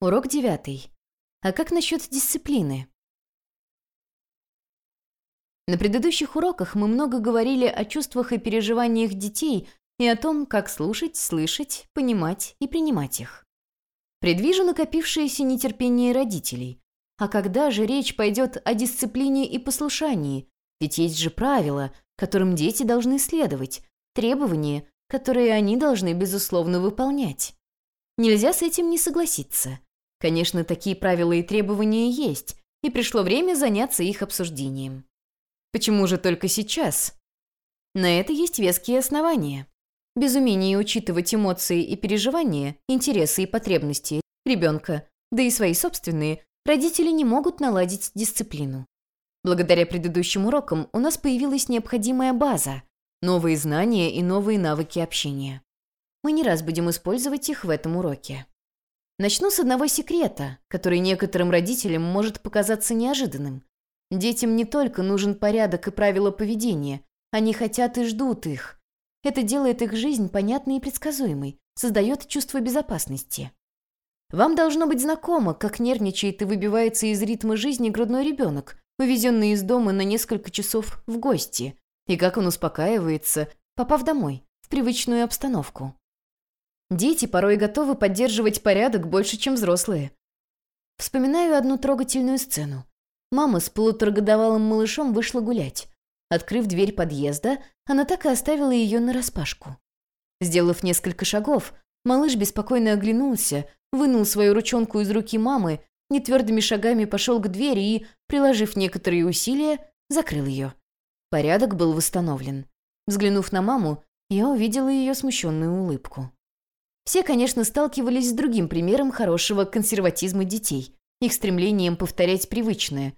Урок девятый. А как насчет дисциплины? На предыдущих уроках мы много говорили о чувствах и переживаниях детей и о том, как слушать, слышать, понимать и принимать их. Предвижу накопившееся нетерпение родителей. А когда же речь пойдет о дисциплине и послушании? Ведь есть же правила, которым дети должны следовать, требования, которые они должны, безусловно, выполнять. Нельзя с этим не согласиться. Конечно, такие правила и требования есть, и пришло время заняться их обсуждением. Почему же только сейчас? На это есть веские основания. Без умения учитывать эмоции и переживания, интересы и потребности ребенка, да и свои собственные, родители не могут наладить дисциплину. Благодаря предыдущим урокам у нас появилась необходимая база, новые знания и новые навыки общения. Мы не раз будем использовать их в этом уроке. Начну с одного секрета, который некоторым родителям может показаться неожиданным. Детям не только нужен порядок и правила поведения, они хотят и ждут их. Это делает их жизнь понятной и предсказуемой, создает чувство безопасности. Вам должно быть знакомо, как нервничает и выбивается из ритма жизни грудной ребенок, увезенный из дома на несколько часов в гости, и как он успокаивается, попав домой, в привычную обстановку. Дети порой готовы поддерживать порядок больше, чем взрослые. Вспоминаю одну трогательную сцену. Мама с полуторагодовалым малышом вышла гулять. Открыв дверь подъезда, она так и оставила ее нараспашку. Сделав несколько шагов, малыш беспокойно оглянулся, вынул свою ручонку из руки мамы, нетвердыми шагами пошел к двери и, приложив некоторые усилия, закрыл ее. Порядок был восстановлен. Взглянув на маму, я увидела ее смущенную улыбку. Все, конечно, сталкивались с другим примером хорошего консерватизма детей, их стремлением повторять привычное.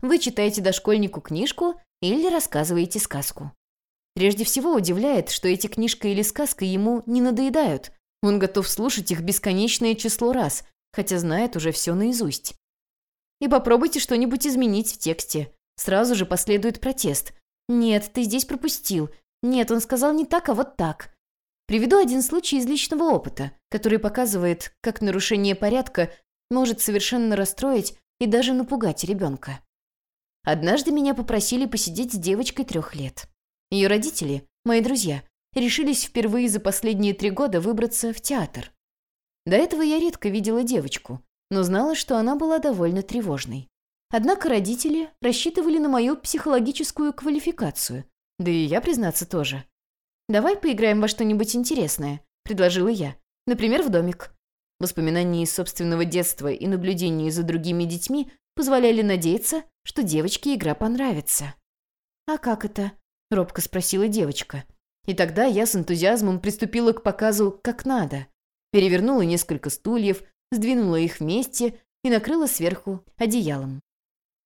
Вы читаете дошкольнику книжку или рассказываете сказку. Прежде всего удивляет, что эти книжка или сказка ему не надоедают. Он готов слушать их бесконечное число раз, хотя знает уже все наизусть. И попробуйте что-нибудь изменить в тексте. Сразу же последует протест. «Нет, ты здесь пропустил. Нет, он сказал не так, а вот так». Приведу один случай из личного опыта, который показывает, как нарушение порядка может совершенно расстроить и даже напугать ребенка. Однажды меня попросили посидеть с девочкой трех лет. Ее родители, мои друзья, решились впервые за последние три года выбраться в театр. До этого я редко видела девочку, но знала, что она была довольно тревожной. Однако родители рассчитывали на мою психологическую квалификацию, да и я, признаться, тоже. «Давай поиграем во что-нибудь интересное», — предложила я. «Например, в домик». Воспоминания из собственного детства и наблюдения за другими детьми позволяли надеяться, что девочке игра понравится. «А как это?» — робко спросила девочка. И тогда я с энтузиазмом приступила к показу как надо. Перевернула несколько стульев, сдвинула их вместе и накрыла сверху одеялом.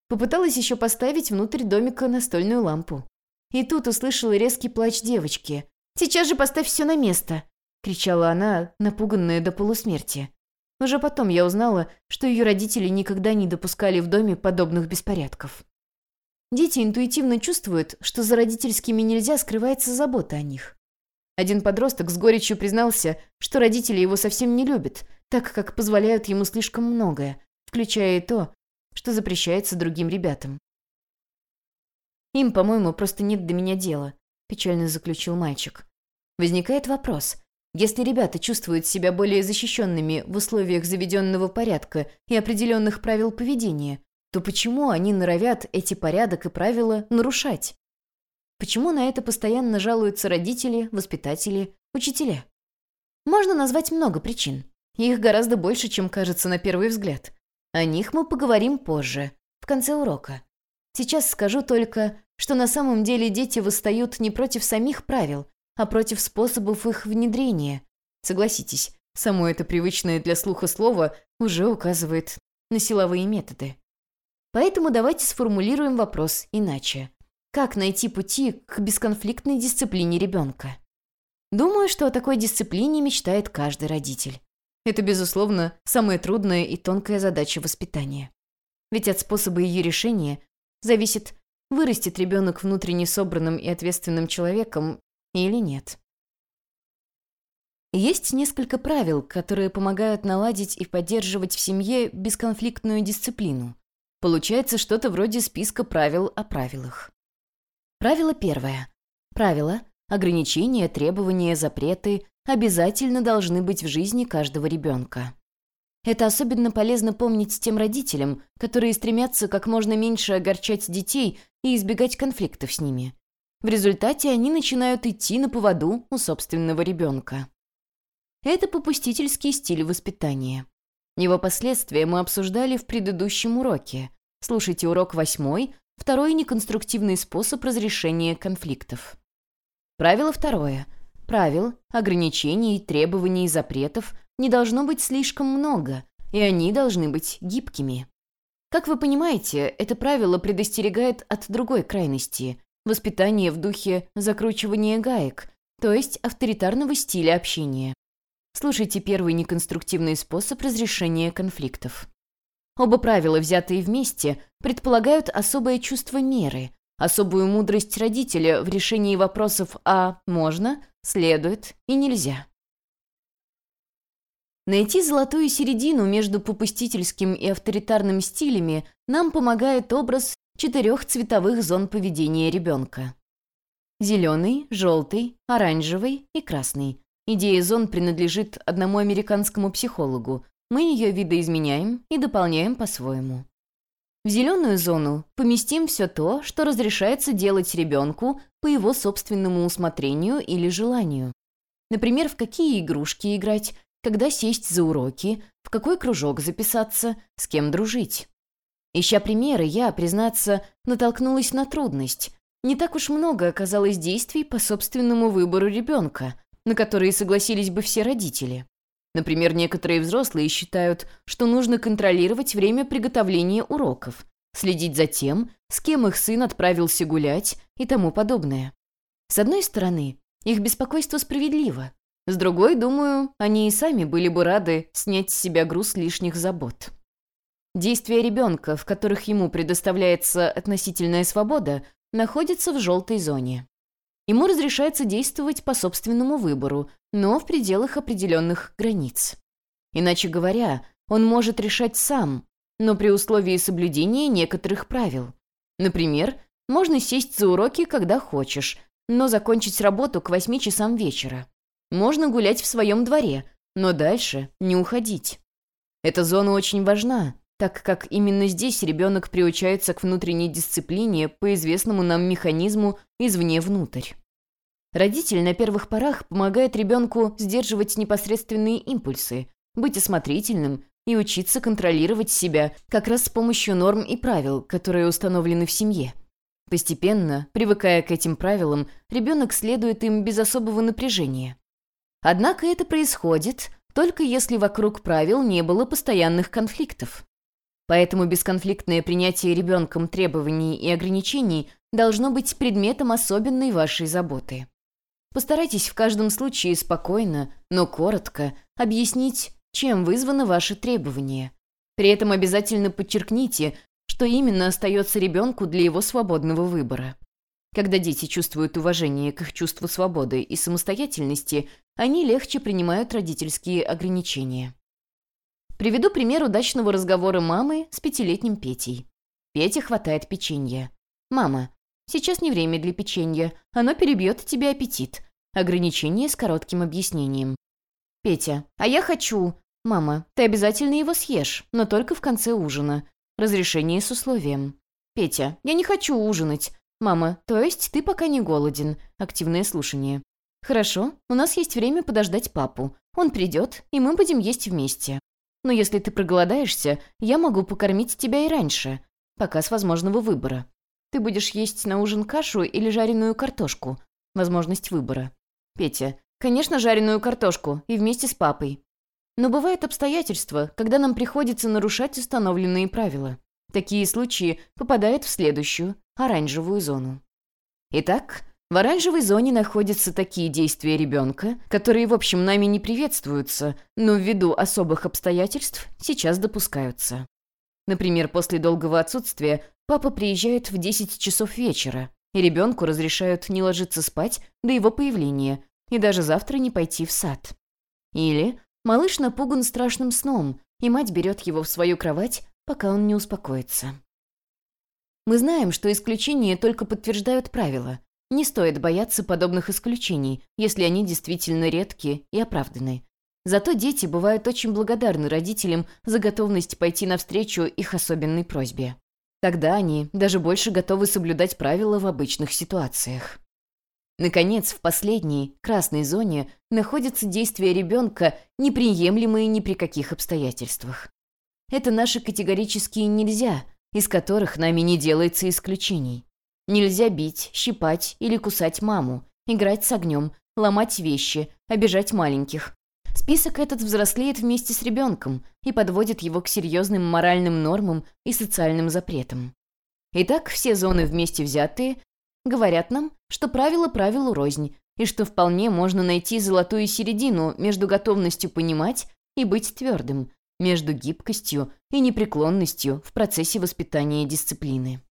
Попыталась еще поставить внутрь домика настольную лампу. И тут услышала резкий плач девочки. «Сейчас же поставь все на место!» — кричала она, напуганная до полусмерти. Уже потом я узнала, что ее родители никогда не допускали в доме подобных беспорядков. Дети интуитивно чувствуют, что за родительскими нельзя скрывается забота о них. Один подросток с горечью признался, что родители его совсем не любят, так как позволяют ему слишком многое, включая и то, что запрещается другим ребятам. «Им, по-моему, просто нет до меня дела», – печально заключил мальчик. Возникает вопрос. Если ребята чувствуют себя более защищенными в условиях заведенного порядка и определенных правил поведения, то почему они норовят эти порядок и правила нарушать? Почему на это постоянно жалуются родители, воспитатели, учителя? Можно назвать много причин. Их гораздо больше, чем кажется на первый взгляд. О них мы поговорим позже, в конце урока. Сейчас скажу только, что на самом деле дети восстают не против самих правил, а против способов их внедрения. Согласитесь, само это привычное для слуха слово уже указывает на силовые методы. Поэтому давайте сформулируем вопрос иначе. Как найти пути к бесконфликтной дисциплине ребенка? Думаю, что о такой дисциплине мечтает каждый родитель. Это, безусловно, самая трудная и тонкая задача воспитания. Ведь от способа ее решения зависит, вырастет ребенок внутренне собранным и ответственным человеком или нет. Есть несколько правил, которые помогают наладить и поддерживать в семье бесконфликтную дисциплину. Получается что-то вроде списка правил о правилах. Правило первое. Правила, ограничения, требования, запреты обязательно должны быть в жизни каждого ребенка. Это особенно полезно помнить тем родителям, которые стремятся как можно меньше огорчать детей и избегать конфликтов с ними. В результате они начинают идти на поводу у собственного ребенка. Это попустительский стиль воспитания. Его последствия мы обсуждали в предыдущем уроке. Слушайте урок восьмой, второй неконструктивный способ разрешения конфликтов. Правило второе. Правил, ограничений, требований и запретов не должно быть слишком много, и они должны быть гибкими. Как вы понимаете, это правило предостерегает от другой крайности – воспитания в духе закручивания гаек, то есть авторитарного стиля общения. Слушайте первый неконструктивный способ разрешения конфликтов. Оба правила, взятые вместе, предполагают особое чувство меры, особую мудрость родителя в решении вопросов «а» можно, следует и нельзя. Найти золотую середину между попустительским и авторитарным стилями нам помогает образ четырех цветовых зон поведения ребенка. Зеленый, желтый, оранжевый и красный. Идея зон принадлежит одному американскому психологу. Мы ее видоизменяем и дополняем по-своему. В зеленую зону поместим все то, что разрешается делать ребенку по его собственному усмотрению или желанию. Например, в какие игрушки играть, когда сесть за уроки, в какой кружок записаться, с кем дружить. Ища примеры, я, признаться, натолкнулась на трудность. Не так уж много оказалось действий по собственному выбору ребенка, на которые согласились бы все родители. Например, некоторые взрослые считают, что нужно контролировать время приготовления уроков, следить за тем, с кем их сын отправился гулять и тому подобное. С одной стороны, их беспокойство справедливо. С другой, думаю, они и сами были бы рады снять с себя груз лишних забот. Действия ребенка, в которых ему предоставляется относительная свобода, находятся в желтой зоне. Ему разрешается действовать по собственному выбору, но в пределах определенных границ. Иначе говоря, он может решать сам, но при условии соблюдения некоторых правил. Например, можно сесть за уроки, когда хочешь, но закончить работу к 8 часам вечера. Можно гулять в своем дворе, но дальше не уходить. Эта зона очень важна, так как именно здесь ребенок приучается к внутренней дисциплине по известному нам механизму извне внутрь. Родитель на первых порах помогает ребенку сдерживать непосредственные импульсы, быть осмотрительным и учиться контролировать себя как раз с помощью норм и правил, которые установлены в семье. Постепенно, привыкая к этим правилам, ребенок следует им без особого напряжения. Однако это происходит только если вокруг правил не было постоянных конфликтов. Поэтому бесконфликтное принятие ребенком требований и ограничений должно быть предметом особенной вашей заботы. Постарайтесь в каждом случае спокойно, но коротко объяснить, чем вызвано ваше требование. При этом обязательно подчеркните, что именно остается ребенку для его свободного выбора. Когда дети чувствуют уважение к их чувству свободы и самостоятельности, они легче принимают родительские ограничения. Приведу пример удачного разговора мамы с пятилетним Петей. Пете хватает печенья. «Мама, Сейчас не время для печенья. Оно перебьет тебе аппетит. Ограничение с коротким объяснением. Петя. А я хочу. Мама, ты обязательно его съешь, но только в конце ужина. Разрешение с условием. Петя. Я не хочу ужинать. Мама, то есть ты пока не голоден. Активное слушание. Хорошо, у нас есть время подождать папу. Он придет, и мы будем есть вместе. Но если ты проголодаешься, я могу покормить тебя и раньше. Пока с возможного выбора. Ты будешь есть на ужин кашу или жареную картошку? Возможность выбора. Петя. Конечно, жареную картошку. И вместе с папой. Но бывают обстоятельства, когда нам приходится нарушать установленные правила. Такие случаи попадают в следующую, оранжевую зону. Итак, в оранжевой зоне находятся такие действия ребенка, которые, в общем, нами не приветствуются, но ввиду особых обстоятельств сейчас допускаются. Например, после долгого отсутствия Папа приезжает в 10 часов вечера, и ребенку разрешают не ложиться спать до его появления и даже завтра не пойти в сад. Или малыш напуган страшным сном, и мать берет его в свою кровать, пока он не успокоится. Мы знаем, что исключения только подтверждают правила. Не стоит бояться подобных исключений, если они действительно редкие и оправданы. Зато дети бывают очень благодарны родителям за готовность пойти навстречу их особенной просьбе. Тогда они даже больше готовы соблюдать правила в обычных ситуациях. Наконец, в последней, красной зоне, находятся действия ребенка, неприемлемые ни при каких обстоятельствах. Это наши категорические «нельзя», из которых нами не делается исключений. Нельзя бить, щипать или кусать маму, играть с огнем, ломать вещи, обижать маленьких, Список этот взрослеет вместе с ребенком и подводит его к серьезным моральным нормам и социальным запретам. Итак, все зоны вместе взятые говорят нам, что правило правилу рознь, и что вполне можно найти золотую середину между готовностью понимать и быть твердым, между гибкостью и непреклонностью в процессе воспитания дисциплины.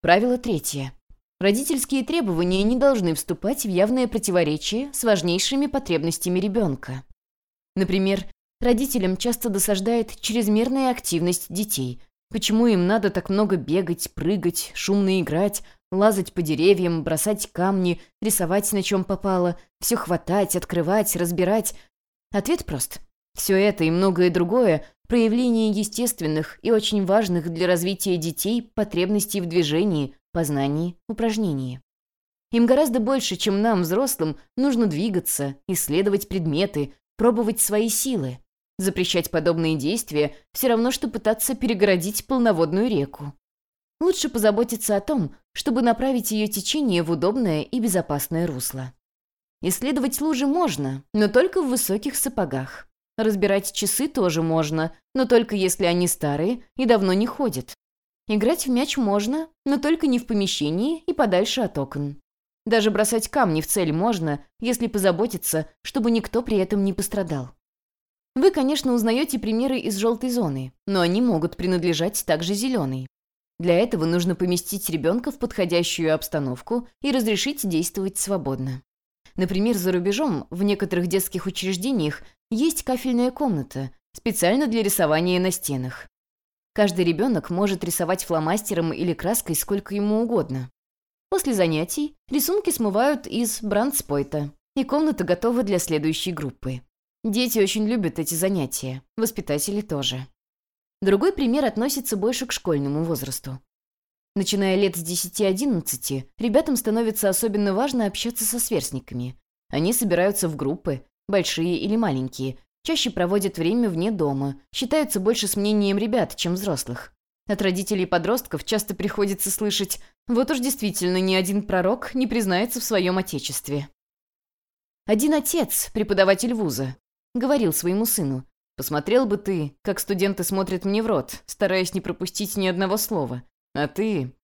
Правило третье. Родительские требования не должны вступать в явное противоречие с важнейшими потребностями ребенка. Например, родителям часто досаждает чрезмерная активность детей. Почему им надо так много бегать, прыгать, шумно играть, лазать по деревьям, бросать камни, рисовать на чем попало, все хватать, открывать, разбирать? Ответ прост. Все это и многое другое – проявление естественных и очень важных для развития детей потребностей в движении, познании, упражнении. Им гораздо больше, чем нам, взрослым, нужно двигаться, исследовать предметы, пробовать свои силы. Запрещать подобные действия все равно, что пытаться перегородить полноводную реку. Лучше позаботиться о том, чтобы направить ее течение в удобное и безопасное русло. Исследовать лужи можно, но только в высоких сапогах. Разбирать часы тоже можно, но только если они старые и давно не ходят. Играть в мяч можно, но только не в помещении и подальше от окон. Даже бросать камни в цель можно, если позаботиться, чтобы никто при этом не пострадал. Вы, конечно, узнаете примеры из желтой зоны, но они могут принадлежать также зеленой. Для этого нужно поместить ребенка в подходящую обстановку и разрешить действовать свободно. Например, за рубежом в некоторых детских учреждениях есть кафельная комната, специально для рисования на стенах. Каждый ребенок может рисовать фломастером или краской сколько ему угодно. После занятий рисунки смывают из брандспойта, и комната готова для следующей группы. Дети очень любят эти занятия, воспитатели тоже. Другой пример относится больше к школьному возрасту. Начиная лет с 10-11, ребятам становится особенно важно общаться со сверстниками. Они собираются в группы, большие или маленькие, чаще проводят время вне дома, считаются больше с мнением ребят, чем взрослых. От родителей подростков часто приходится слышать «вот уж действительно ни один пророк не признается в своем отечестве». Один отец, преподаватель вуза, говорил своему сыну «посмотрел бы ты, как студенты смотрят мне в рот, стараясь не пропустить ни одного слова, а ты...»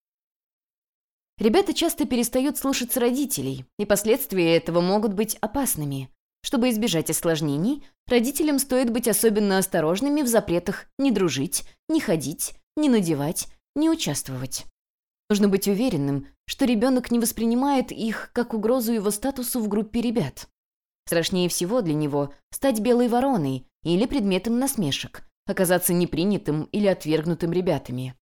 Ребята часто перестают слушаться родителей, и последствия этого могут быть опасными. Чтобы избежать осложнений, родителям стоит быть особенно осторожными в запретах не дружить, не ходить, не надевать, не участвовать. Нужно быть уверенным, что ребенок не воспринимает их как угрозу его статусу в группе ребят. Страшнее всего для него стать белой вороной или предметом насмешек, оказаться непринятым или отвергнутым ребятами.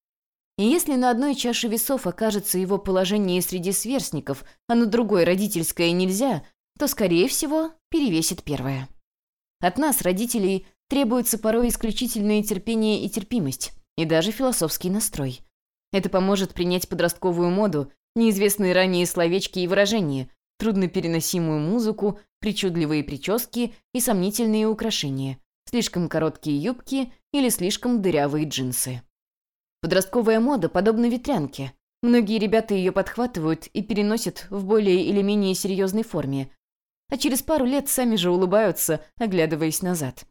И если на одной чаше весов окажется его положение среди сверстников, а на другой родительское нельзя, то, скорее всего, перевесит первое. От нас, родителей, требуется порой исключительное терпение и терпимость, и даже философский настрой. Это поможет принять подростковую моду, неизвестные ранее словечки и выражения, труднопереносимую музыку, причудливые прически и сомнительные украшения, слишком короткие юбки или слишком дырявые джинсы. Подростковая мода подобна ветрянке. Многие ребята ее подхватывают и переносят в более или менее серьезной форме, а через пару лет сами же улыбаются, оглядываясь назад.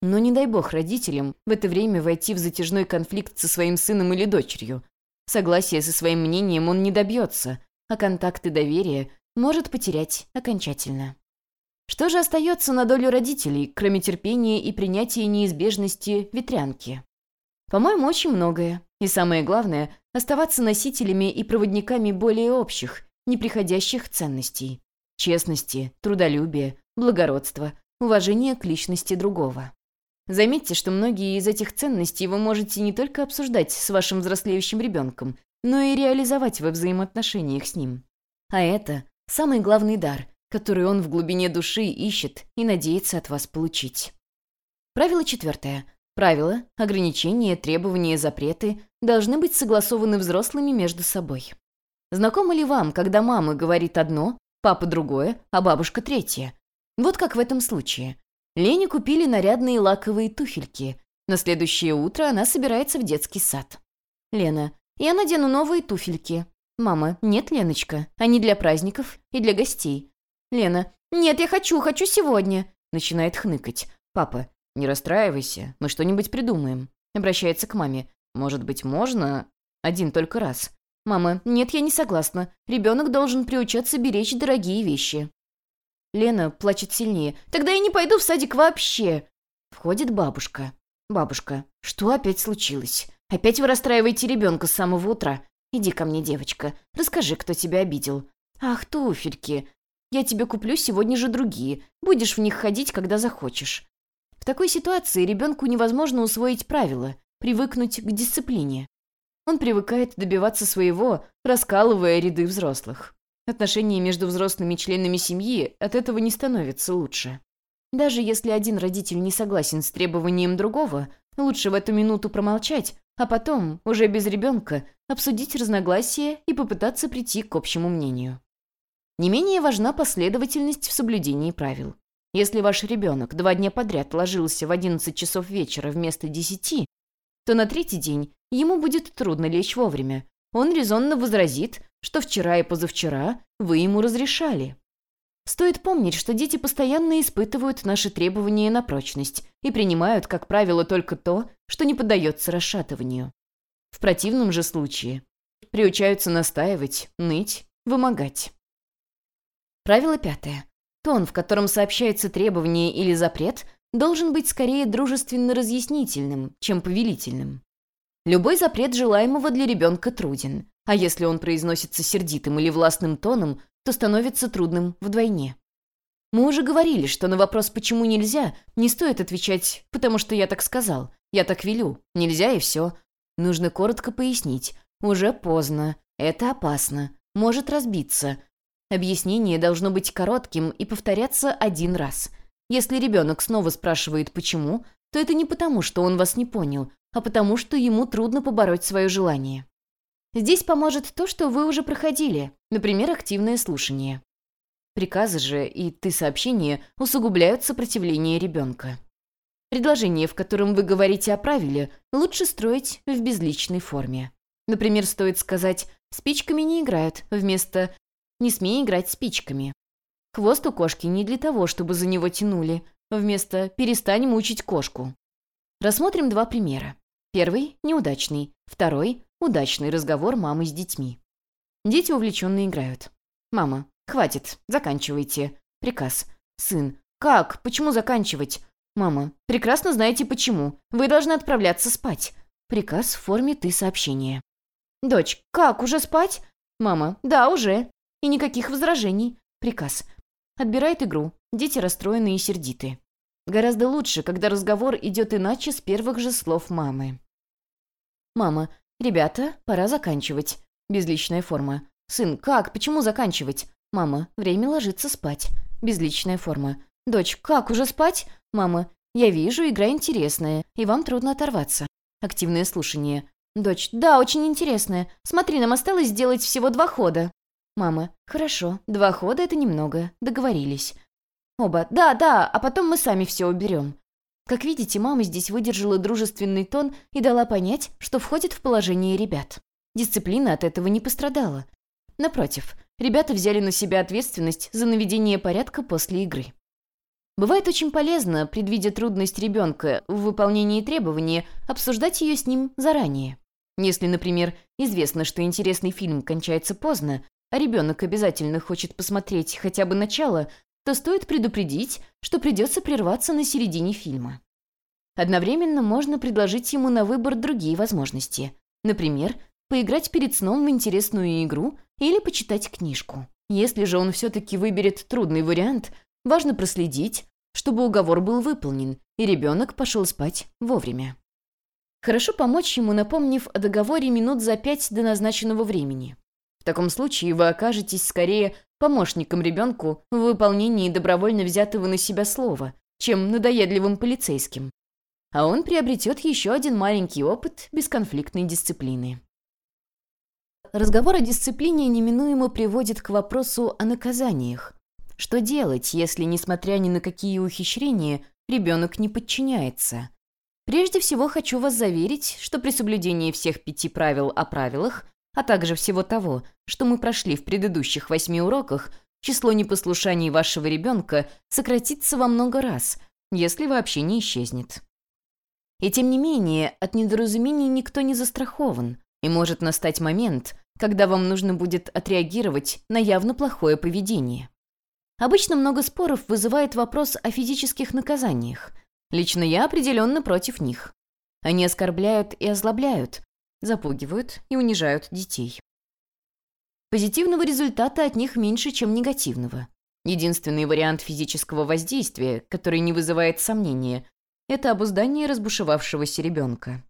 Но не дай бог родителям в это время войти в затяжной конфликт со своим сыном или дочерью. Согласия со своим мнением он не добьется, а контакты доверия может потерять окончательно. Что же остается на долю родителей, кроме терпения и принятия неизбежности ветрянки? По-моему, очень многое. И самое главное – оставаться носителями и проводниками более общих, неприходящих ценностей честности, трудолюбия, благородства, уважение к личности другого. Заметьте, что многие из этих ценностей вы можете не только обсуждать с вашим взрослеющим ребенком, но и реализовать во взаимоотношениях с ним. А это самый главный дар, который он в глубине души ищет и надеется от вас получить. Правило четвертое. Правила, ограничения, требования, запреты должны быть согласованы взрослыми между собой. Знакомо ли вам, когда мама говорит одно, папа другое, а бабушка третье? Вот как в этом случае. Лене купили нарядные лаковые туфельки. На следующее утро она собирается в детский сад. Лена. Я надену новые туфельки. Мама. Нет, Леночка. Они для праздников и для гостей. Лена. Нет, я хочу, хочу сегодня. Начинает хныкать. Папа. Не расстраивайся, мы что-нибудь придумаем. Обращается к маме. Может быть, можно? Один только раз. Мама. Нет, я не согласна. Ребенок должен приучаться беречь дорогие вещи. Лена плачет сильнее. «Тогда я не пойду в садик вообще!» Входит бабушка. «Бабушка, что опять случилось? Опять вы расстраиваете ребенка с самого утра? Иди ко мне, девочка. Расскажи, кто тебя обидел». «Ах, туфельки. Я тебе куплю сегодня же другие. Будешь в них ходить, когда захочешь». В такой ситуации ребенку невозможно усвоить правила, привыкнуть к дисциплине. Он привыкает добиваться своего, раскалывая ряды взрослых. Отношения между взрослыми членами семьи от этого не становятся лучше. Даже если один родитель не согласен с требованием другого, лучше в эту минуту промолчать, а потом, уже без ребенка, обсудить разногласия и попытаться прийти к общему мнению. Не менее важна последовательность в соблюдении правил. Если ваш ребенок два дня подряд ложился в 11 часов вечера вместо 10, то на третий день ему будет трудно лечь вовремя. Он резонно возразит, что вчера и позавчера вы ему разрешали. Стоит помнить, что дети постоянно испытывают наши требования на прочность и принимают, как правило, только то, что не поддается расшатыванию. В противном же случае приучаются настаивать, ныть, вымогать. Правило пятое. Тон, в котором сообщается требование или запрет, должен быть скорее дружественно-разъяснительным, чем повелительным. Любой запрет желаемого для ребенка труден, а если он произносится сердитым или властным тоном, то становится трудным вдвойне. Мы уже говорили, что на вопрос «почему нельзя» не стоит отвечать «потому что я так сказал», «я так велю», «нельзя» и все. Нужно коротко пояснить «уже поздно», «это опасно», «может разбиться». Объяснение должно быть коротким и повторяться один раз. Если ребенок снова спрашивает «почему», то это не потому, что он вас не понял, а потому, что ему трудно побороть свое желание. Здесь поможет то, что вы уже проходили, например, активное слушание. Приказы же и «ты» сообщения усугубляют сопротивление ребенка. Предложение, в котором вы говорите о правиле, лучше строить в безличной форме. Например, стоит сказать «спичками не играют» вместо «не смей играть спичками». Хвост у кошки не для того, чтобы за него тянули, вместо «перестань мучить кошку». Рассмотрим два примера. Первый – неудачный, второй Удачный разговор мамы с детьми. Дети увлеченно играют. «Мама, хватит, заканчивайте». Приказ. «Сын, как? Почему заканчивать?» «Мама, прекрасно знаете почему. Вы должны отправляться спать». Приказ в форме «ты» сообщения. «Дочь, как, уже спать?» «Мама, да, уже». И никаких возражений. Приказ. Отбирает игру. Дети расстроены и сердиты. Гораздо лучше, когда разговор идет иначе с первых же слов мамы. «Мама, «Ребята, пора заканчивать». Безличная форма. «Сын, как? Почему заканчивать?» «Мама, время ложиться спать». Безличная форма. «Дочь, как, уже спать?» «Мама, я вижу, игра интересная, и вам трудно оторваться». Активное слушание. «Дочь, да, очень интересная. Смотри, нам осталось сделать всего два хода». «Мама, хорошо, два хода — это немного. Договорились». Оба, да, да, а потом мы сами все уберем. Как видите, мама здесь выдержала дружественный тон и дала понять, что входит в положение ребят. Дисциплина от этого не пострадала. Напротив, ребята взяли на себя ответственность за наведение порядка после игры. Бывает очень полезно, предвидя трудность ребенка в выполнении требования, обсуждать ее с ним заранее. Если, например, известно, что интересный фильм кончается поздно, а ребенок обязательно хочет посмотреть хотя бы начало, то стоит предупредить, что придется прерваться на середине фильма. Одновременно можно предложить ему на выбор другие возможности. Например, поиграть перед сном в интересную игру или почитать книжку. Если же он все-таки выберет трудный вариант, важно проследить, чтобы уговор был выполнен, и ребенок пошел спать вовремя. Хорошо помочь ему, напомнив о договоре минут за пять до назначенного времени. В таком случае вы окажетесь скорее помощником ребенку в выполнении добровольно взятого на себя слова, чем надоедливым полицейским. А он приобретет еще один маленький опыт бесконфликтной дисциплины. Разговор о дисциплине неминуемо приводит к вопросу о наказаниях. Что делать, если, несмотря ни на какие ухищрения, ребенок не подчиняется? Прежде всего хочу вас заверить, что при соблюдении всех пяти правил о правилах а также всего того, что мы прошли в предыдущих восьми уроках, число непослушаний вашего ребенка сократится во много раз, если вообще не исчезнет. И тем не менее, от недоразумений никто не застрахован, и может настать момент, когда вам нужно будет отреагировать на явно плохое поведение. Обычно много споров вызывает вопрос о физических наказаниях. Лично я определенно против них. Они оскорбляют и озлобляют, запугивают и унижают детей. Позитивного результата от них меньше, чем негативного. Единственный вариант физического воздействия, который не вызывает сомнения, это обуздание разбушевавшегося ребенка.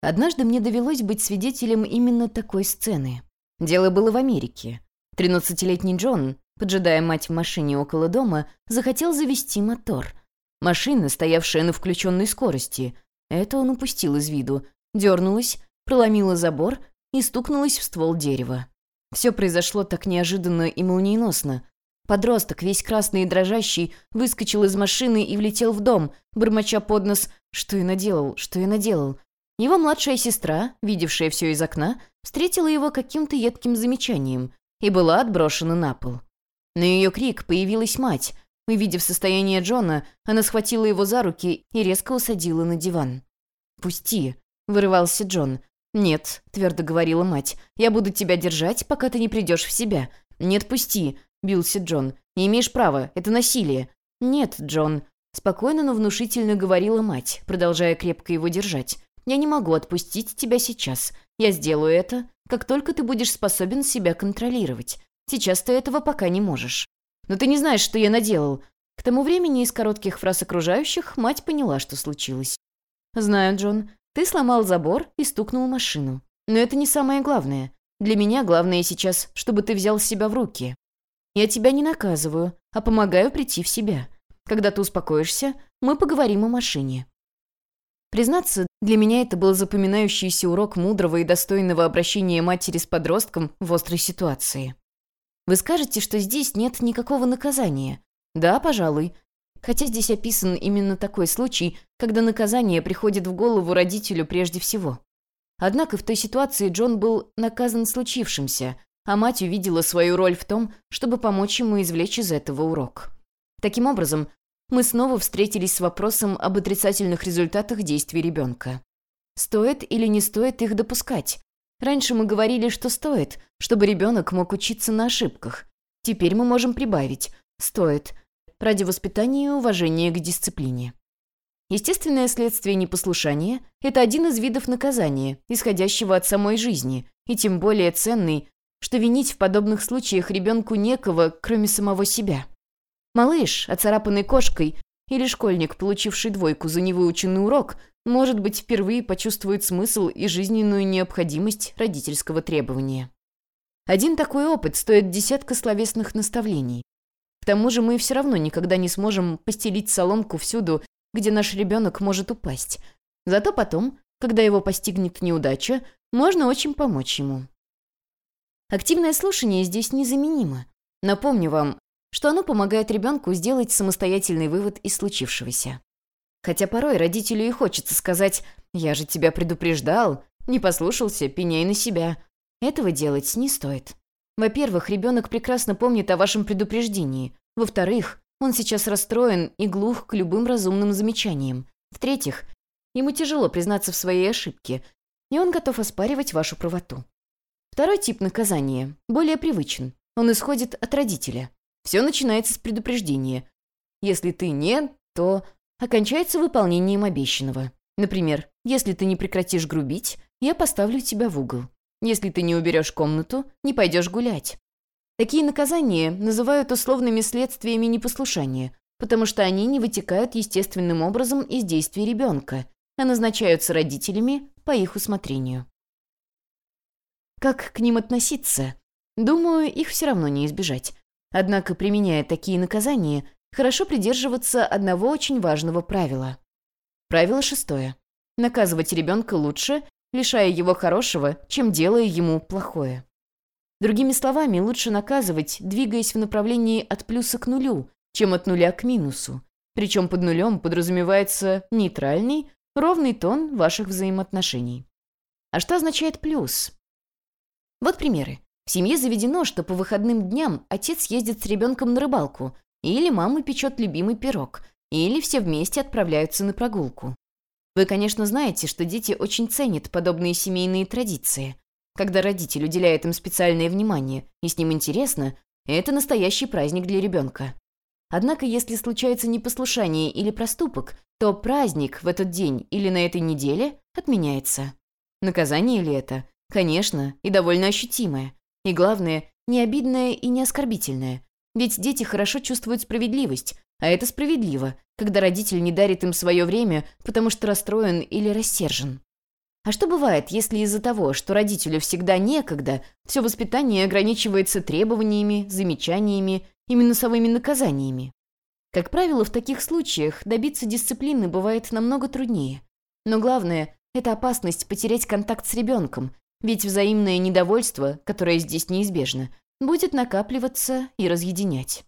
Однажды мне довелось быть свидетелем именно такой сцены. Дело было в Америке. Тринадцатилетний Джон, поджидая мать в машине около дома, захотел завести мотор. Машина, стоявшая на включенной скорости. Это он упустил из виду, дернулась, проломила забор и стукнулась в ствол дерева. Все произошло так неожиданно и молниеносно. Подросток, весь красный и дрожащий, выскочил из машины и влетел в дом, бормоча под нос «Что я наделал? Что я наделал?». Его младшая сестра, видевшая все из окна, встретила его каким-то едким замечанием и была отброшена на пол. На ее крик появилась мать. Увидев состояние Джона, она схватила его за руки и резко усадила на диван. «Пусти», — вырывался Джон. «Нет», — твердо говорила мать, — «я буду тебя держать, пока ты не придешь в себя». «Нет, пусти», — бился Джон. «Не имеешь права, это насилие». «Нет, Джон», — спокойно, но внушительно говорила мать, продолжая крепко его держать. «Я не могу отпустить тебя сейчас. Я сделаю это, как только ты будешь способен себя контролировать. Сейчас ты этого пока не можешь». «Но ты не знаешь, что я наделал». К тому времени из коротких фраз окружающих мать поняла, что случилось. «Знаю, Джон. Ты сломал забор и стукнул машину. Но это не самое главное. Для меня главное сейчас, чтобы ты взял себя в руки. Я тебя не наказываю, а помогаю прийти в себя. Когда ты успокоишься, мы поговорим о машине». Признаться, для меня это был запоминающийся урок мудрого и достойного обращения матери с подростком в острой ситуации. Вы скажете, что здесь нет никакого наказания. Да, пожалуй, хотя здесь описан именно такой случай, когда наказание приходит в голову родителю прежде всего. Однако в той ситуации Джон был наказан случившимся, а мать увидела свою роль в том, чтобы помочь ему извлечь из этого урок. Таким образом, мы снова встретились с вопросом об отрицательных результатах действий ребенка. Стоит или не стоит их допускать? Раньше мы говорили, что стоит, чтобы ребенок мог учиться на ошибках. Теперь мы можем прибавить «стоит», ради воспитания и уважения к дисциплине. Естественное следствие непослушания – это один из видов наказания, исходящего от самой жизни, и тем более ценный, что винить в подобных случаях ребенку некого, кроме самого себя. Малыш, оцарапанный кошкой, или школьник, получивший двойку за невыученный урок, может быть, впервые почувствует смысл и жизненную необходимость родительского требования. Один такой опыт стоит десятка словесных наставлений. К тому же мы все равно никогда не сможем постелить соломку всюду, где наш ребенок может упасть. Зато потом, когда его постигнет неудача, можно очень помочь ему. Активное слушание здесь незаменимо. Напомню вам, что оно помогает ребенку сделать самостоятельный вывод из случившегося. Хотя порой родителю и хочется сказать «Я же тебя предупреждал, не послушался, пеняй на себя». Этого делать не стоит. Во-первых, ребенок прекрасно помнит о вашем предупреждении. Во-вторых, он сейчас расстроен и глух к любым разумным замечаниям. В-третьих, ему тяжело признаться в своей ошибке, и он готов оспаривать вашу правоту. Второй тип наказания более привычен. Он исходит от родителя. Все начинается с предупреждения. Если ты не, то окончается выполнением обещанного. Например, если ты не прекратишь грубить, я поставлю тебя в угол. Если ты не уберешь комнату, не пойдешь гулять. Такие наказания называют условными следствиями непослушания, потому что они не вытекают естественным образом из действий ребенка, а назначаются родителями по их усмотрению. Как к ним относиться? Думаю, их все равно не избежать. Однако, применяя такие наказания, хорошо придерживаться одного очень важного правила. Правило шестое. Наказывать ребенка лучше, лишая его хорошего, чем делая ему плохое. Другими словами, лучше наказывать, двигаясь в направлении от плюса к нулю, чем от нуля к минусу. Причем под нулем подразумевается нейтральный, ровный тон ваших взаимоотношений. А что означает плюс? Вот примеры. В семье заведено, что по выходным дням отец ездит с ребенком на рыбалку, или мама печет любимый пирог, или все вместе отправляются на прогулку. Вы, конечно, знаете, что дети очень ценят подобные семейные традиции. Когда родитель уделяет им специальное внимание и с ним интересно, это настоящий праздник для ребенка. Однако, если случается непослушание или проступок, то праздник в этот день или на этой неделе отменяется. Наказание ли это? Конечно, и довольно ощутимое. И главное, не обидное и не оскорбительное. Ведь дети хорошо чувствуют справедливость, а это справедливо, когда родитель не дарит им свое время, потому что расстроен или рассержен. А что бывает, если из-за того, что родителю всегда некогда, все воспитание ограничивается требованиями, замечаниями и минусовыми наказаниями? Как правило, в таких случаях добиться дисциплины бывает намного труднее. Но главное – это опасность потерять контакт с ребенком, ведь взаимное недовольство, которое здесь неизбежно, будет накапливаться и разъединять.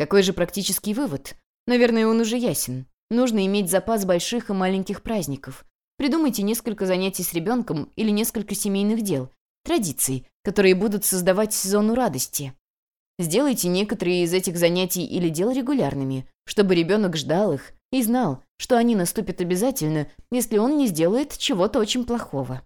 Какой же практический вывод? Наверное, он уже ясен. Нужно иметь запас больших и маленьких праздников – Придумайте несколько занятий с ребенком или несколько семейных дел, традиций, которые будут создавать зону радости. Сделайте некоторые из этих занятий или дел регулярными, чтобы ребенок ждал их и знал, что они наступят обязательно, если он не сделает чего-то очень плохого.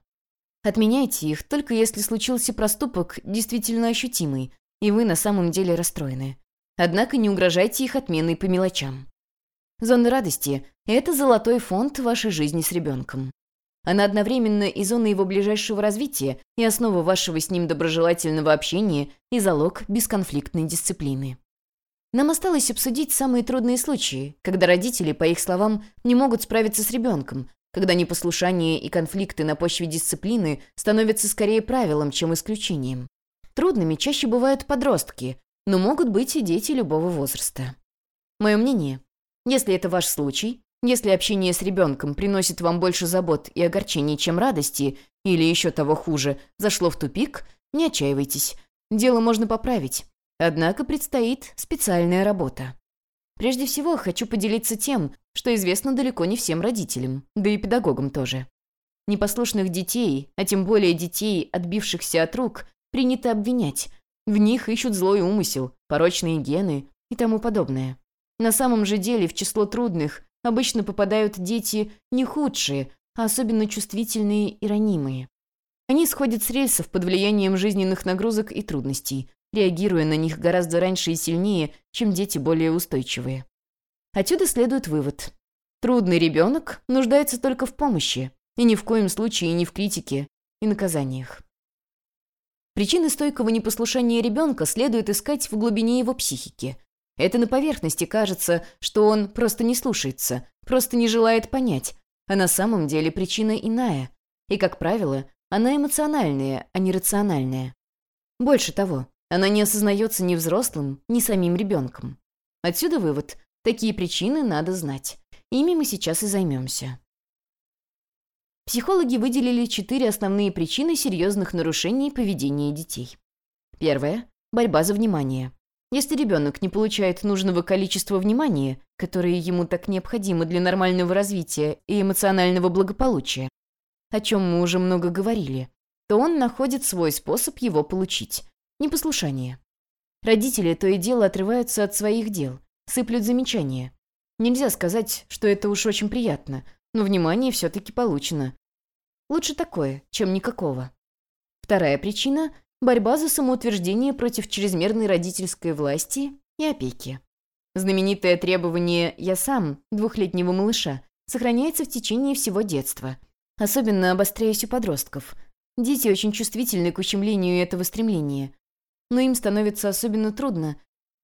Отменяйте их только если случился проступок, действительно ощутимый, и вы на самом деле расстроены. Однако не угрожайте их отменой по мелочам. Зона радости – это золотой фонд вашей жизни с ребенком. Она одновременно и зона его ближайшего развития, и основа вашего с ним доброжелательного общения, и залог бесконфликтной дисциплины. Нам осталось обсудить самые трудные случаи, когда родители, по их словам, не могут справиться с ребенком, когда непослушание и конфликты на почве дисциплины становятся скорее правилом, чем исключением. Трудными чаще бывают подростки, но могут быть и дети любого возраста. Мое мнение, если это ваш случай, если общение с ребенком приносит вам больше забот и огорчений, чем радости, или еще того хуже, зашло в тупик, не отчаивайтесь. Дело можно поправить. Однако предстоит специальная работа. Прежде всего, хочу поделиться тем, что известно далеко не всем родителям, да и педагогам тоже. Непослушных детей, а тем более детей, отбившихся от рук, принято обвинять. В них ищут злой умысел, порочные гены и тому подобное. На самом же деле в число трудных обычно попадают дети не худшие, а особенно чувствительные и ранимые. Они сходят с рельсов под влиянием жизненных нагрузок и трудностей, реагируя на них гораздо раньше и сильнее, чем дети более устойчивые. Отсюда следует вывод. Трудный ребенок нуждается только в помощи, и ни в коем случае не в критике и наказаниях. Причины стойкого непослушания ребенка следует искать в глубине его психики – это на поверхности кажется, что он просто не слушается, просто не желает понять, а на самом деле причина иная. И, как правило, она эмоциональная, а не рациональная. Больше того, она не осознается ни взрослым, ни самим ребенком. Отсюда вывод. Такие причины надо знать. Ими мы сейчас и займемся. Психологи выделили четыре основные причины серьезных нарушений поведения детей. Первая – борьба за внимание. Если ребенок не получает нужного количества внимания, которое ему так необходимо для нормального развития и эмоционального благополучия, о чем мы уже много говорили, то он находит свой способ его получить – непослушание. Родители то и дело отрываются от своих дел, сыплют замечания. Нельзя сказать, что это уж очень приятно, но внимание все-таки получено. Лучше такое, чем никакого. Вторая причина борьба за самоутверждение против чрезмерной родительской власти и опеки. Знаменитое требование «я сам» двухлетнего малыша сохраняется в течение всего детства, особенно обостряясь у подростков. Дети очень чувствительны к ущемлению этого стремления, но им становится особенно трудно,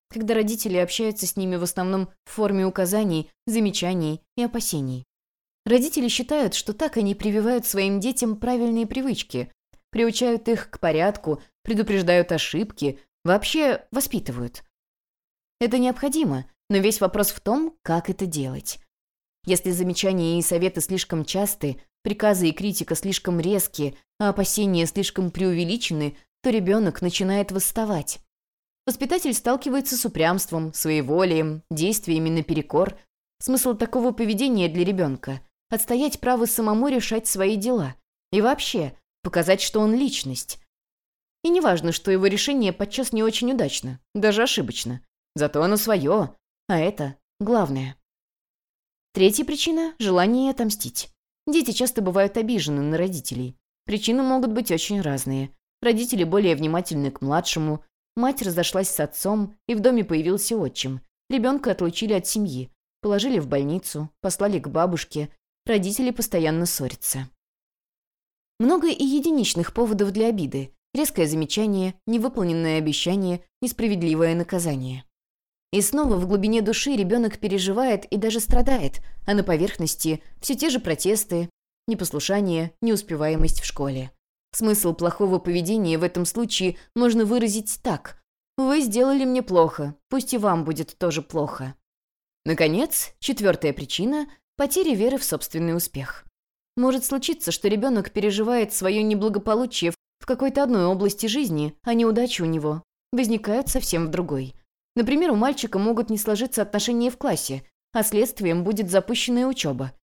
когда родители общаются с ними в основном в форме указаний, замечаний и опасений. Родители считают, что так они прививают своим детям правильные привычки, приучают их к порядку, предупреждают ошибки, вообще воспитывают. Это необходимо, но весь вопрос в том, как это делать. Если замечания и советы слишком часты, приказы и критика слишком резкие, а опасения слишком преувеличены, то ребенок начинает восставать. Воспитатель сталкивается с упрямством, своеволием, действиями наперекор. Смысл такого поведения для ребенка – отстоять право самому решать свои дела. И вообще, показать, что он личность. И неважно, что его решение подчас не очень удачно, даже ошибочно. Зато оно свое, а это главное. Третья причина – желание отомстить. Дети часто бывают обижены на родителей. Причины могут быть очень разные. Родители более внимательны к младшему, мать разошлась с отцом, и в доме появился отчим. Ребенка отлучили от семьи, положили в больницу, послали к бабушке. Родители постоянно ссорятся. Много и единичных поводов для обиды. Резкое замечание, невыполненное обещание, несправедливое наказание. И снова в глубине души ребенок переживает и даже страдает, а на поверхности все те же протесты, непослушание, неуспеваемость в школе. Смысл плохого поведения в этом случае можно выразить так. «Вы сделали мне плохо, пусть и вам будет тоже плохо». Наконец, четвертая причина – потеря веры в собственный успех. Может случиться, что ребенок переживает свое неблагополучие в какой-то одной области жизни, а неудачи у него возникают совсем в другой. Например, у мальчика могут не сложиться отношения в классе, а следствием будет запущенная учеба.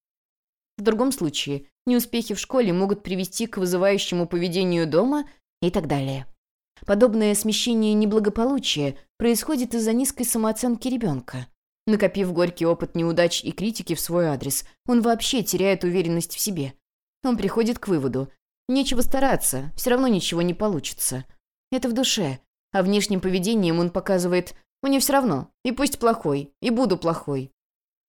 В другом случае, неуспехи в школе могут привести к вызывающему поведению дома и так далее. Подобное смещение неблагополучия происходит из-за низкой самооценки ребенка. Накопив горький опыт неудач и критики в свой адрес, он вообще теряет уверенность в себе. Он приходит к выводу. Нечего стараться, все равно ничего не получится. Это в душе, а внешним поведением он показывает мне все равно. И пусть плохой. И буду плохой.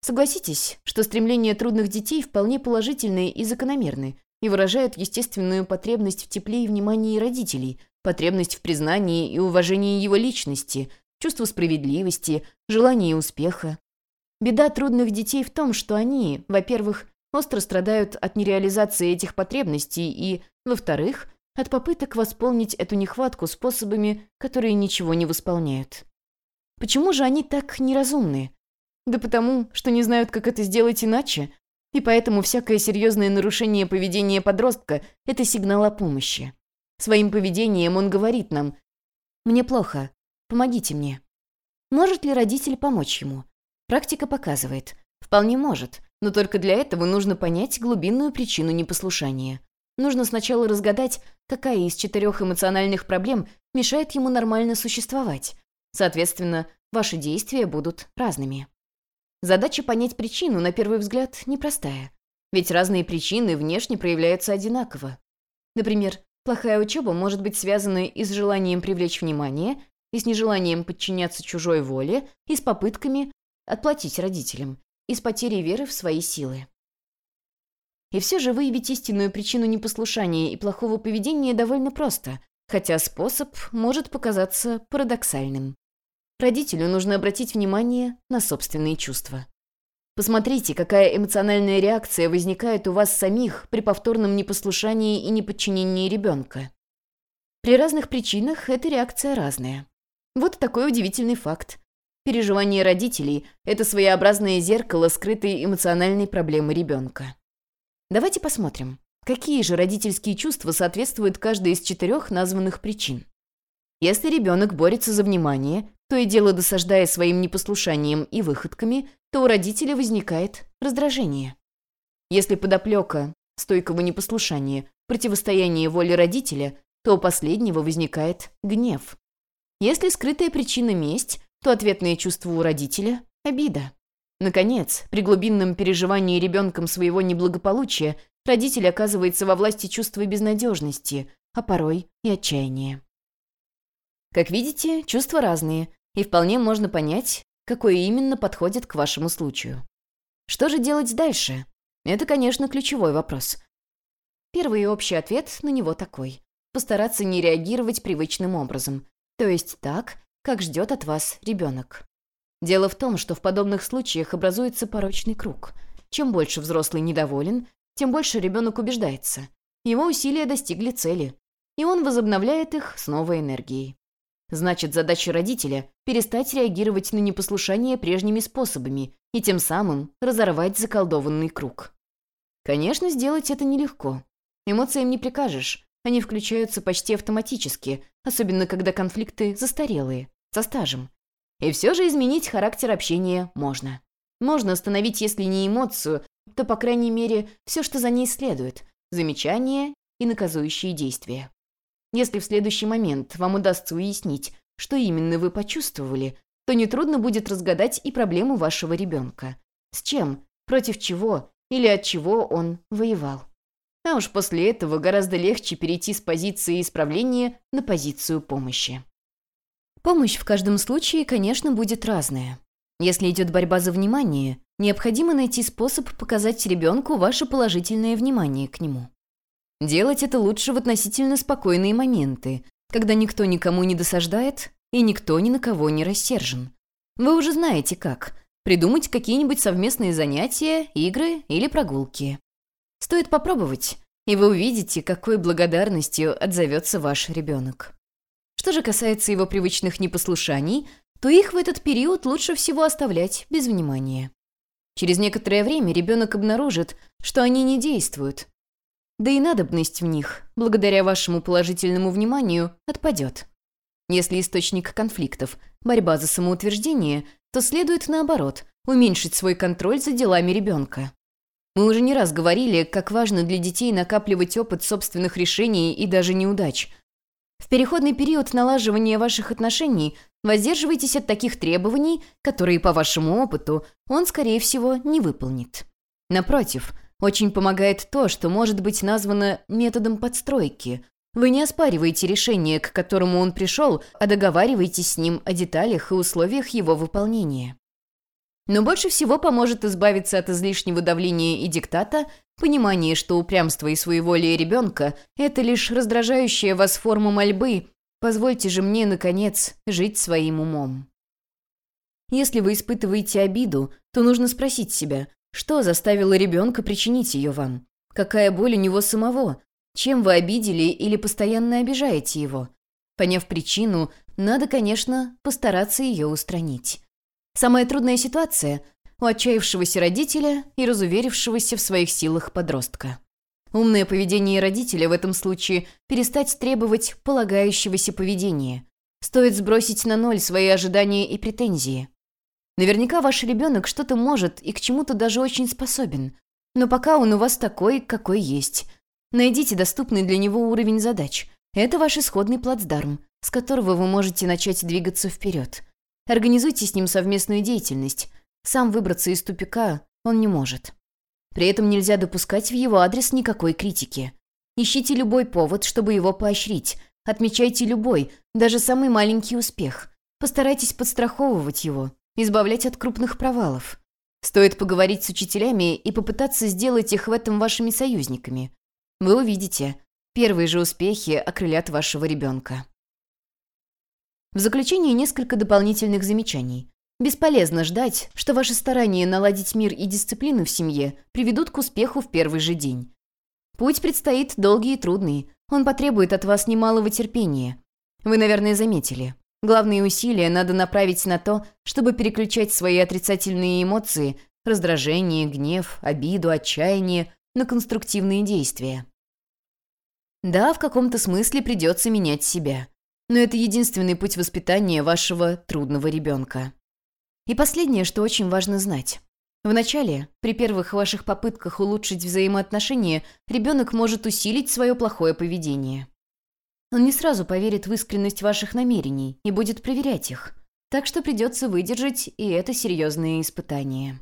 Согласитесь, что стремления трудных детей вполне положительные и закономерны и выражают естественную потребность в тепле и внимании родителей, потребность в признании и уважении его личности, чувство справедливости, желание успеха. Беда трудных детей в том, что они, во-первых, остро страдают от нереализации этих потребностей и, во-вторых, от попыток восполнить эту нехватку способами, которые ничего не восполняют. Почему же они так неразумные? Да потому, что не знают, как это сделать иначе. И поэтому всякое серьезное нарушение поведения подростка – это сигнал о помощи. Своим поведением он говорит нам «Мне плохо, помогите мне». Может ли родитель помочь ему? Практика показывает. Вполне может, но только для этого нужно понять глубинную причину непослушания. Нужно сначала разгадать, какая из четырех эмоциональных проблем мешает ему нормально существовать, Соответственно, ваши действия будут разными. Задача понять причину, на первый взгляд, непростая. Ведь разные причины внешне проявляются одинаково. Например, плохая учеба может быть связана и с желанием привлечь внимание, и с нежеланием подчиняться чужой воле, и с попытками отплатить родителям, и с потерей веры в свои силы. И все же выявить истинную причину непослушания и плохого поведения довольно просто, хотя способ может показаться парадоксальным. Родителю нужно обратить внимание на собственные чувства. Посмотрите, какая эмоциональная реакция возникает у вас самих при повторном непослушании и неподчинении ребенка. При разных причинах эта реакция разная. Вот такой удивительный факт. Переживание родителей – это своеобразное зеркало скрытой эмоциональной проблемы ребенка. Давайте посмотрим. Какие же родительские чувства соответствуют каждой из четырех названных причин? Если ребенок борется за внимание, то и дело досаждая своим непослушанием и выходками, то у родителя возникает раздражение. Если подоплека стойкого непослушания, противостояние воле родителя, то у последнего возникает гнев. Если скрытая причина месть, то ответное чувство у родителя – обида. Наконец, при глубинном переживании ребенком своего неблагополучия родитель оказывается во власти чувства безнадежности, а порой и отчаяния. Как видите, чувства разные, и вполне можно понять, какое именно подходит к вашему случаю. Что же делать дальше? Это, конечно, ключевой вопрос. Первый и общий ответ на него такой. Постараться не реагировать привычным образом. То есть так, как ждет от вас ребенок. Дело в том, что в подобных случаях образуется порочный круг. Чем больше взрослый недоволен, тем больше ребенок убеждается. Его усилия достигли цели, и он возобновляет их с новой энергией. Значит, задача родителя – перестать реагировать на непослушание прежними способами и тем самым разорвать заколдованный круг. Конечно, сделать это нелегко. Эмоциям не прикажешь, они включаются почти автоматически, особенно когда конфликты застарелые, со стажем. И все же изменить характер общения можно. Можно остановить, если не эмоцию, то, по крайней мере, все, что за ней следует – замечания и наказующие действия. Если в следующий момент вам удастся уяснить, что именно вы почувствовали, то нетрудно будет разгадать и проблему вашего ребенка. С чем, против чего или от чего он воевал. А уж после этого гораздо легче перейти с позиции исправления на позицию помощи. Помощь в каждом случае, конечно, будет разная. Если идет борьба за внимание, необходимо найти способ показать ребенку ваше положительное внимание к нему. Делать это лучше в относительно спокойные моменты, когда никто никому не досаждает и никто ни на кого не рассержен. Вы уже знаете как. Придумать какие-нибудь совместные занятия, игры или прогулки. Стоит попробовать, и вы увидите, какой благодарностью отзовется ваш ребенок. Что же касается его привычных непослушаний, то их в этот период лучше всего оставлять без внимания. Через некоторое время ребенок обнаружит, что они не действуют, да и надобность в них, благодаря вашему положительному вниманию, отпадет. Если источник конфликтов – борьба за самоутверждение, то следует, наоборот, уменьшить свой контроль за делами ребенка. Мы уже не раз говорили, как важно для детей накапливать опыт собственных решений и даже неудач. В переходный период налаживания ваших отношений воздерживайтесь от таких требований, которые, по вашему опыту, он, скорее всего, не выполнит. Напротив – очень помогает то, что может быть названо методом подстройки. Вы не оспариваете решение, к которому он пришел, а договариваетесь с ним о деталях и условиях его выполнения. Но больше всего поможет избавиться от излишнего давления и диктата понимание, что упрямство и своеволие ребенка – это лишь раздражающая вас форма мольбы «позвольте же мне, наконец, жить своим умом». Если вы испытываете обиду, то нужно спросить себя, что заставило ребенка причинить ее вам? Какая боль у него самого? Чем вы обидели или постоянно обижаете его? Поняв причину, надо, конечно, постараться ее устранить. Самая трудная ситуация у отчаявшегося родителя и разуверившегося в своих силах подростка. Умное поведение родителя в этом случае – перестать требовать полагающегося поведения. Стоит сбросить на ноль свои ожидания и претензии. Наверняка ваш ребенок что-то может и к чему-то даже очень способен. Но пока он у вас такой, какой есть. Найдите доступный для него уровень задач. Это ваш исходный плацдарм, с которого вы можете начать двигаться вперед. Организуйте с ним совместную деятельность. Сам выбраться из тупика он не может. При этом нельзя допускать в его адрес никакой критики. Ищите любой повод, чтобы его поощрить. Отмечайте любой, даже самый маленький успех. Постарайтесь подстраховывать его, избавлять от крупных провалов. Стоит поговорить с учителями и попытаться сделать их в этом вашими союзниками. Вы увидите, первые же успехи окрылят вашего ребенка. В заключение несколько дополнительных замечаний. Бесполезно ждать, что ваши старания наладить мир и дисциплину в семье приведут к успеху в первый же день. Путь предстоит долгий и трудный, он потребует от вас немалого терпения. Вы, наверное, заметили. Главные усилия надо направить на то, чтобы переключать свои отрицательные эмоции, раздражение, гнев, обиду, отчаяние, на конструктивные действия. Да, в каком-то смысле придется менять себя. Но это единственный путь воспитания вашего трудного ребенка. И последнее, что очень важно знать. Вначале, при первых ваших попытках улучшить взаимоотношения, ребенок может усилить свое плохое поведение. Он не сразу поверит в искренность ваших намерений и будет проверять их. Так что придется выдержать и это серьезное испытание.